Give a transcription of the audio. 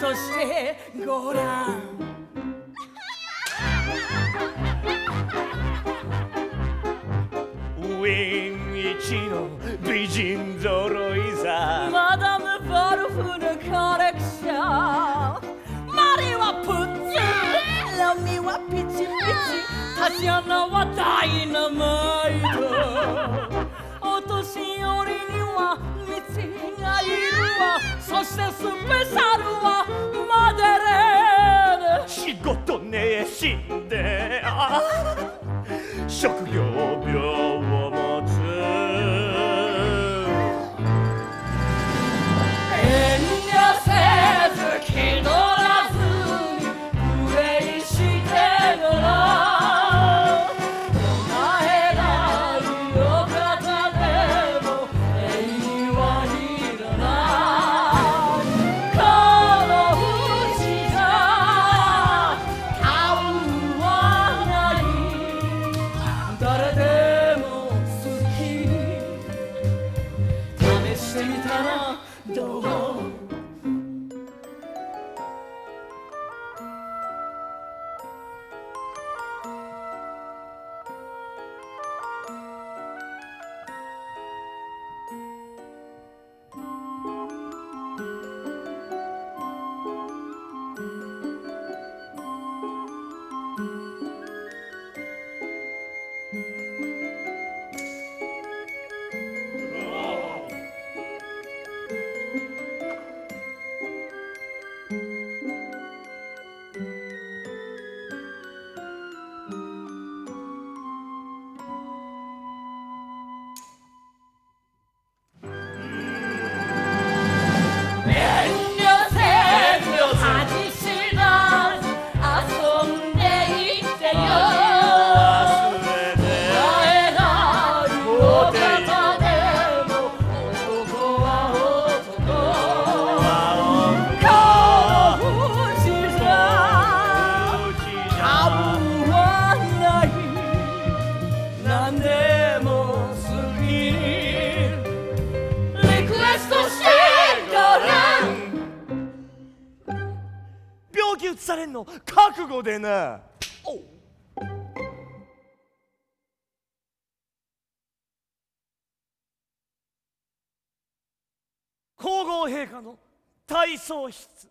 リクエストしてごらん。ウィーン一の美人揃いさ。マダム・バルフのコレクション。マリはプッツラミはピチピチタチアナはダイナマイトお年寄りには道がいるわ。そしてスペシャルは事熱心であ職業ら病気移されんの覚悟でな。皇后陛下の体操室